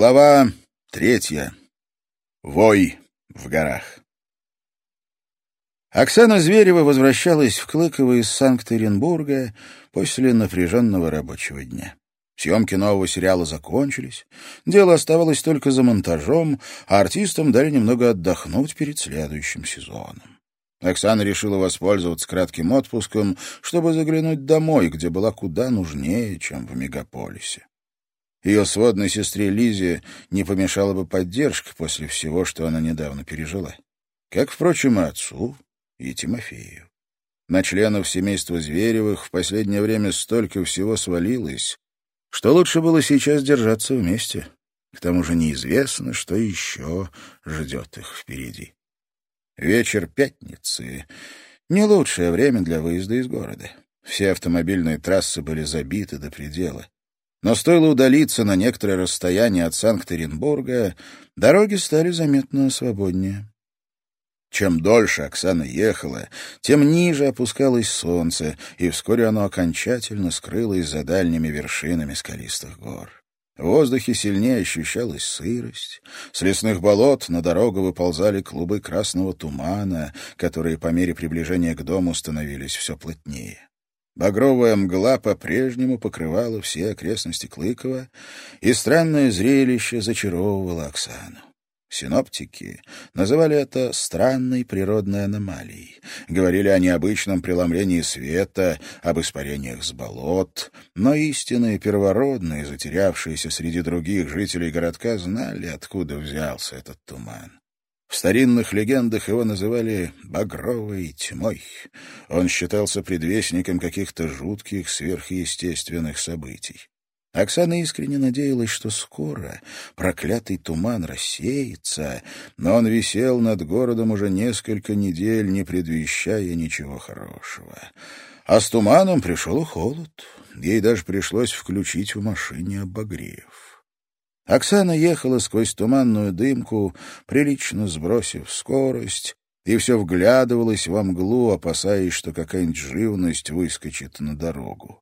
Глава третья. Вой в горах. Оксана Зверева возвращалась в Клыково из Санкт-Петербурга после напряженного рабочего дня. Съемки нового сериала закончились, дело оставалось только за монтажом, а артистам дали немного отдохнуть перед следующим сезоном. Оксана решила воспользоваться кратким отпуском, чтобы заглянуть домой, где была куда нужнее, чем в мегаполисе. Ее сводной сестре Лизе не помешала бы поддержка после всего, что она недавно пережила. Как, впрочем, и отцу, и Тимофею. На членов семейства Зверевых в последнее время столько всего свалилось, что лучше было сейчас держаться вместе. К тому же неизвестно, что еще ждет их впереди. Вечер пятницы — не лучшее время для выезда из города. Все автомобильные трассы были забиты до предела. Но стоило удалиться на некоторое расстояние от Санкт-Петербурга, дороги стали заметно свободнее. Чем дольше Оксана ехала, тем ниже опускалось солнце, и вскоре оно окончательно скрылось за дальними вершинами скалистых гор. В воздухе сильнее ощущалась сырость. С лесных болот на дорогу выползали клубы красного тумана, которые по мере приближения к дому становились все плотнее. Багровая мгла по-прежнему покрывала все окрестности Клыкова, и странное зрелище зачаровывало Оксану. Синоптики называли это странной природной аномалией. Говорили о необычном преломлении света, об испарениях с болот, но истинные первородные, затерявшиеся среди других жителей городка, знали, откуда взялся этот туман. В старинных легендах его называли «багровой тьмой». Он считался предвестником каких-то жутких сверхъестественных событий. Оксана искренне надеялась, что скоро проклятый туман рассеется, но он висел над городом уже несколько недель, не предвещая ничего хорошего. А с туманом пришел холод. Ей даже пришлось включить в машине обогрев. Оксана ехала сквозь туманную дымку, прилично сбросив скорость, и все вглядывалась во мглу, опасаясь, что какая-нибудь живность выскочит на дорогу.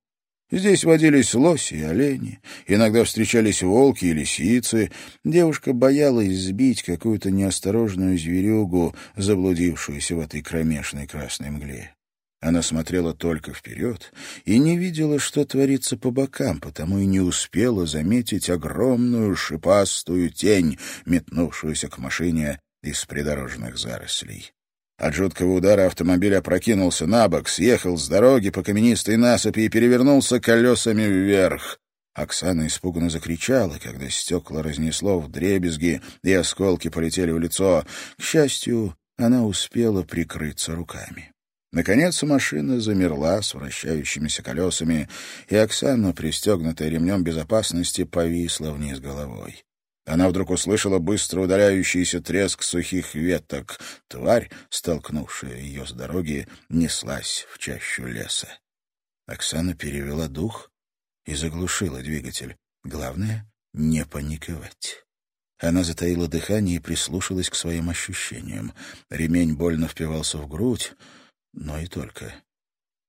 Здесь водились лоси и олени, иногда встречались волки и лисицы. Девушка боялась сбить какую-то неосторожную зверюгу, заблудившуюся в этой кромешной красной мгле. Она смотрела только вперед и не видела, что творится по бокам, потому и не успела заметить огромную шипастую тень, метнувшуюся к машине из придорожных зарослей. От жуткого удара автомобиль опрокинулся на бок, съехал с дороги по каменистой насыпи и перевернулся колесами вверх. Оксана испуганно закричала, когда стекла разнесло в дребезги, и осколки полетели в лицо. К счастью, она успела прикрыться руками. Наконец машина замерла с вращающимися колесами, и Оксана, пристегнутая ремнем безопасности, повисла вниз головой. Она вдруг услышала быстро удаляющийся треск сухих веток. Тварь, столкнувшая ее с дороги, неслась в чащу леса. Оксана перевела дух и заглушила двигатель. Главное — не паниковать. Она затаила дыхание и прислушалась к своим ощущениям. Ремень больно впивался в грудь, но и только.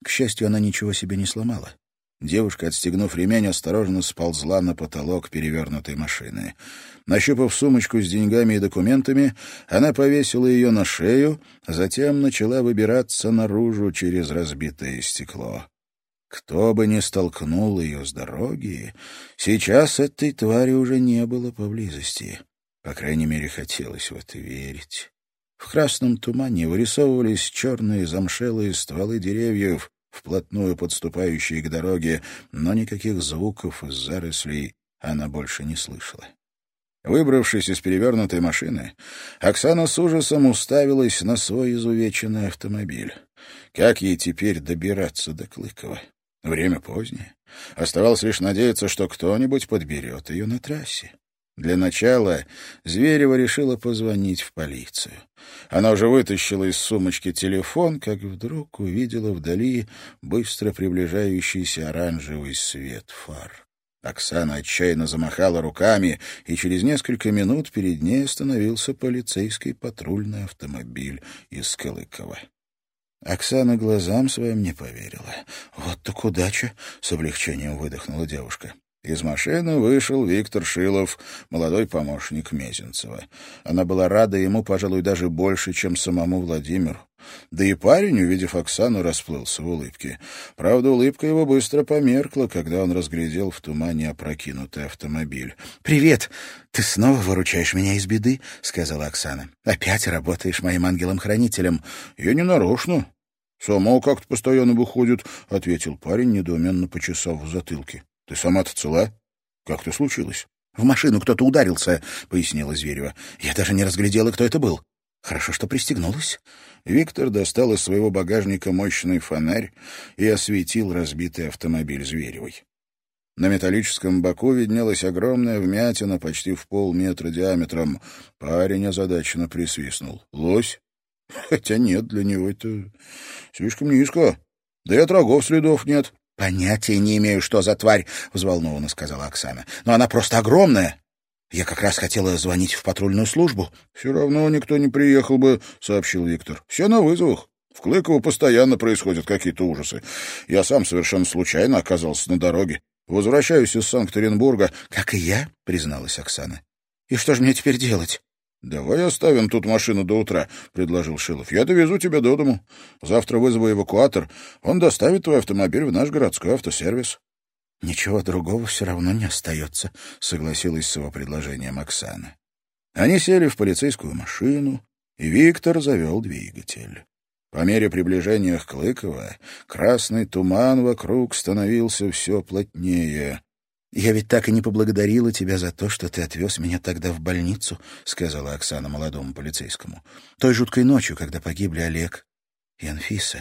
К счастью, она ничего себе не сломала. Девушка, отстегнув ремень, осторожно сползла на потолок перевернутой машины. Нащупав сумочку с деньгами и документами, она повесила ее на шею, затем начала выбираться наружу через разбитое стекло. Кто бы ни столкнул ее с дороги, сейчас этой твари уже не было поблизости. По крайней мере, хотелось в это верить. В красном тумане вырисовывались черные замшелые стволы деревьев, вплотную подступающие к дороге, но никаких звуков из зарослей она больше не слышала. Выбравшись из перевернутой машины, Оксана с ужасом уставилась на свой изувеченный автомобиль. Как ей теперь добираться до Клыкова? Время позднее. Оставалось лишь надеяться, что кто-нибудь подберет ее на трассе. Для начала Зверева решила позвонить в полицию. Она уже вытащила из сумочки телефон, как вдруг увидела вдали быстро приближающийся оранжевый свет фар. Оксана отчаянно замахала руками, и через несколько минут перед ней остановился полицейский патрульный автомобиль из Калыкова. Оксана глазам своим не поверила. «Вот так удача!» — с облегчением выдохнула девушка. Из машины вышел Виктор Шилов, молодой помощник Мезенцева. Она была рада ему, пожалуй, даже больше, чем самому Владимиру. Да и парень, увидев Оксану, расплылся в улыбке. Правда, улыбка его быстро померкла, когда он разглядел в тумане опрокинутый автомобиль. «Привет! Ты снова выручаешь меня из беды?» — сказала Оксана. «Опять работаешь моим ангелом-хранителем?» «Я не нарочно. Сама как-то постоянно выходит», — ответил парень, недоуменно почесав в затылке. «Ты сама-то цела? Как это случилось?» «В машину кто-то ударился», — пояснила Зверева. «Я даже не разглядела, кто это был. Хорошо, что пристегнулась». Виктор достал из своего багажника мощный фонарь и осветил разбитый автомобиль Зверевой. На металлическом боку виднелась огромная вмятина почти в полметра диаметром. Парень озадаченно присвистнул. «Лось? Хотя нет, для него это слишком низко. Да и от рогов следов нет». «Понятия не имею, что за тварь», — взволнованно сказала Оксана. «Но она просто огромная. Я как раз хотела звонить в патрульную службу. — Все равно никто не приехал бы, — сообщил Виктор. — Все на вызовах. В Клыково постоянно происходят какие-то ужасы. Я сам совершенно случайно оказался на дороге. Возвращаюсь из Санкт-Петербурга. — Как и я, — призналась Оксана. — И что же мне теперь делать? — Давай оставим тут машину до утра, — предложил Шилов. — Я довезу тебя до дому. Завтра вызову эвакуатор. Он доставит твой автомобиль в наш городской автосервис. «Ничего другого все равно не остается», — согласилась с его предложением Оксана. Они сели в полицейскую машину, и Виктор завел двигатель. По мере приближения к Клыково красный туман вокруг становился все плотнее. «Я ведь так и не поблагодарила тебя за то, что ты отвез меня тогда в больницу», — сказала Оксана молодому полицейскому. «Той жуткой ночью, когда погибли Олег и Анфиса.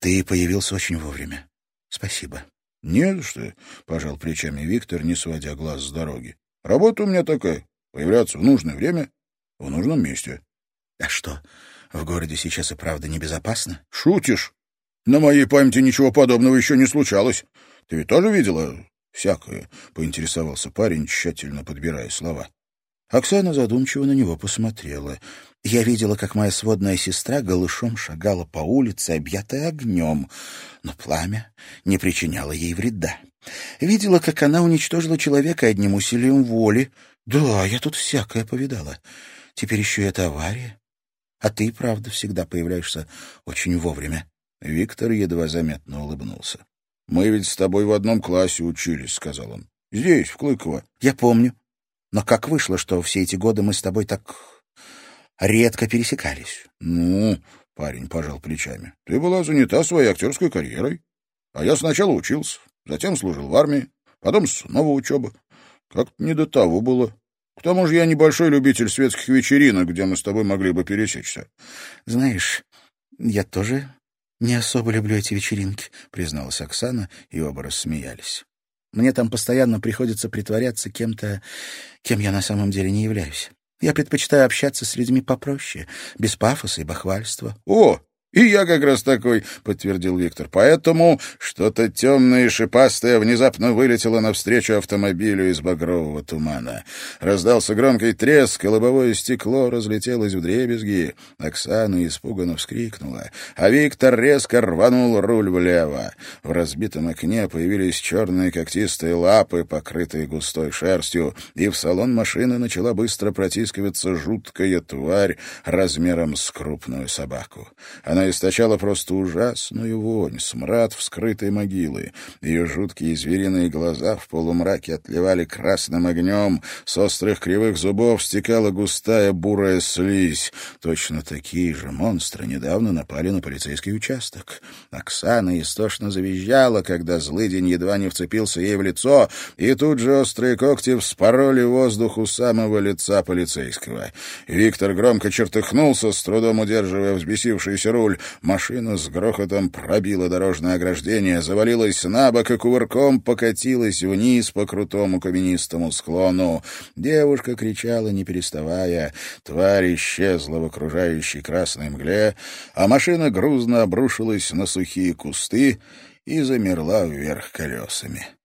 Ты появился очень вовремя. Спасибо». «Не за что», — пожал плечами Виктор, не сводя глаз с дороги. «Работа у меня такая — появляться в нужное время, в нужном месте». «А что, в городе сейчас и правда небезопасно?» «Шутишь? На моей памяти ничего подобного еще не случалось. Ты ведь тоже видела всякое?» — поинтересовался парень, тщательно подбирая слова. Оксана задумчиво на него посмотрела. Я видела, как моя сводная сестра голышом шагала по улице, объятая огнем, но пламя не причиняло ей вреда. Видела, как она уничтожила человека одним усилием воли. Да, я тут всякое повидала. Теперь еще и эта авария. А ты, правда, всегда появляешься очень вовремя. Виктор едва заметно улыбнулся. — Мы ведь с тобой в одном классе учились, — сказал он. — Здесь, в Клыково. — Я помню. Но как вышло, что все эти годы мы с тобой так редко пересекались? — Ну, — парень пожал плечами, — ты была занята своей актерской карьерой. А я сначала учился, затем служил в армии, потом снова учеба. Как-то не до того было. К тому же я небольшой любитель светских вечеринок, где мы с тобой могли бы пересечься. — Знаешь, я тоже не особо люблю эти вечеринки, — призналась Оксана, и оба рассмеялись. Мне там постоянно приходится притворяться кем-то, кем я на самом деле не являюсь. Я предпочитаю общаться с людьми попроще, без пафоса и бахвальства. — О, «И я как раз такой», — подтвердил Виктор. «Поэтому что-то темное и шипастое внезапно вылетело навстречу автомобилю из багрового тумана. Раздался громкий треск, и лобовое стекло разлетелось в дребезги. Оксана испуганно вскрикнула, а Виктор резко рванул руль влево. В разбитом окне появились черные когтистые лапы, покрытые густой шерстью, и в салон машины начала быстро протискиваться жуткая тварь размером с крупную собаку. Она источала просто ужасную вонь, смрад вскрытой могилы. Ее жуткие звериные глаза в полумраке отливали красным огнем, с острых кривых зубов стекала густая бурая слизь. Точно такие же монстры недавно напали на полицейский участок. Оксана истошно завизжала, когда злыдень едва не вцепился ей в лицо, и тут же острые когти вспороли воздух у самого лица полицейского. Виктор громко чертыхнулся, с трудом удерживая взбесившийся руль, руль. Машина с грохотом пробила дорожное ограждение, завалилась на бок и кувырком покатилась вниз по крутому каменистому склону. Девушка кричала, не переставая. Тварь исчезла в окружающей красной мгле, а машина грузно обрушилась на сухие кусты и замерла вверх колесами.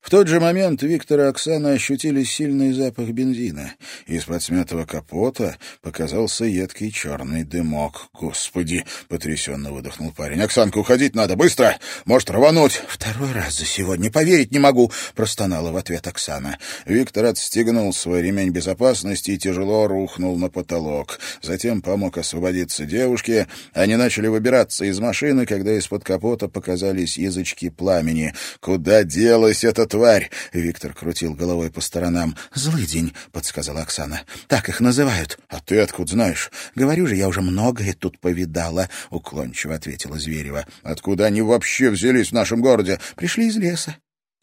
В тот же момент Виктор и Оксана ощутили сильный запах бензина. Из-под смятого капота показался едкий черный дымок. «Господи!» — потрясенно выдохнул парень. «Оксанка, уходить надо! Быстро! Может, рвануть!» «Второй раз за сегодня! Поверить не могу!» — простонала в ответ Оксана. Виктор отстегнул свой ремень безопасности и тяжело рухнул на потолок. Затем помог освободиться девушке. Они начали выбираться из машины, когда из-под капота показались язычки пламени. «Куда делась эта тварь!» — Виктор крутил головой по сторонам. «Злыдень», — подсказала Оксана. «Так их называют». «А ты откуда знаешь?» «Говорю же, я уже многое тут повидала», — уклончиво ответила Зверева. «Откуда они вообще взялись в нашем городе?» «Пришли из леса».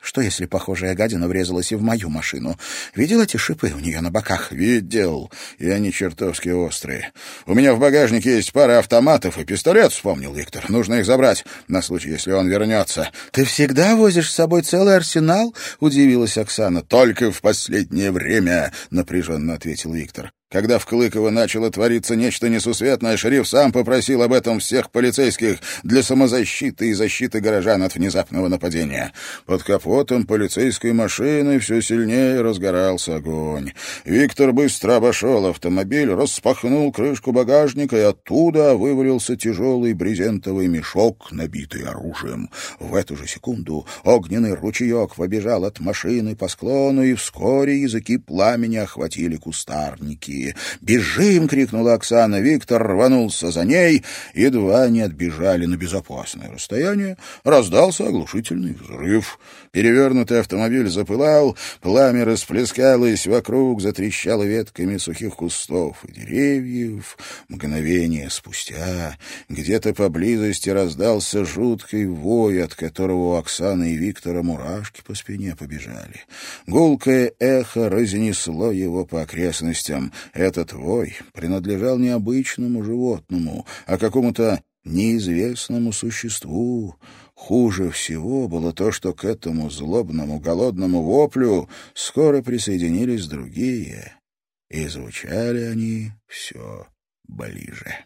Что, если похожая гадина врезалась и в мою машину? Видел эти шипы у нее на боках? Видел. И они чертовски острые. У меня в багажнике есть пара автоматов и пистолет, вспомнил Виктор. Нужно их забрать, на случай, если он вернется. Ты всегда возишь с собой целый арсенал? Удивилась Оксана. Только в последнее время, напряженно ответил Виктор. Когда в Клыково начало твориться нечто несусветное, шериф сам попросил об этом всех полицейских для самозащиты и защиты горожан от внезапного нападения. Под капотом полицейской машины все сильнее разгорался огонь. Виктор быстро обошел автомобиль, распахнул крышку багажника, и оттуда вывалился тяжелый брезентовый мешок, набитый оружием. В эту же секунду огненный ручеек побежал от машины по склону, и вскоре языки пламени охватили кустарники. «Бежим!» — крикнула Оксана. Виктор рванулся за ней. Едва не отбежали на безопасное расстояние. Раздался оглушительный взрыв. Перевернутый автомобиль запылал, пламя расплескалось вокруг, затрещало ветками сухих кустов и деревьев. Мгновение спустя где-то поблизости раздался жуткий вой, от которого у Оксаны и Виктора мурашки по спине побежали. Гулкое эхо разнесло его по окрестностям. Этот вой принадлежал не обычному животному, а какому-то неизвестному существу. Хуже всего было то, что к этому злобному, голодному воплю скоро присоединились другие, и звучали они все ближе.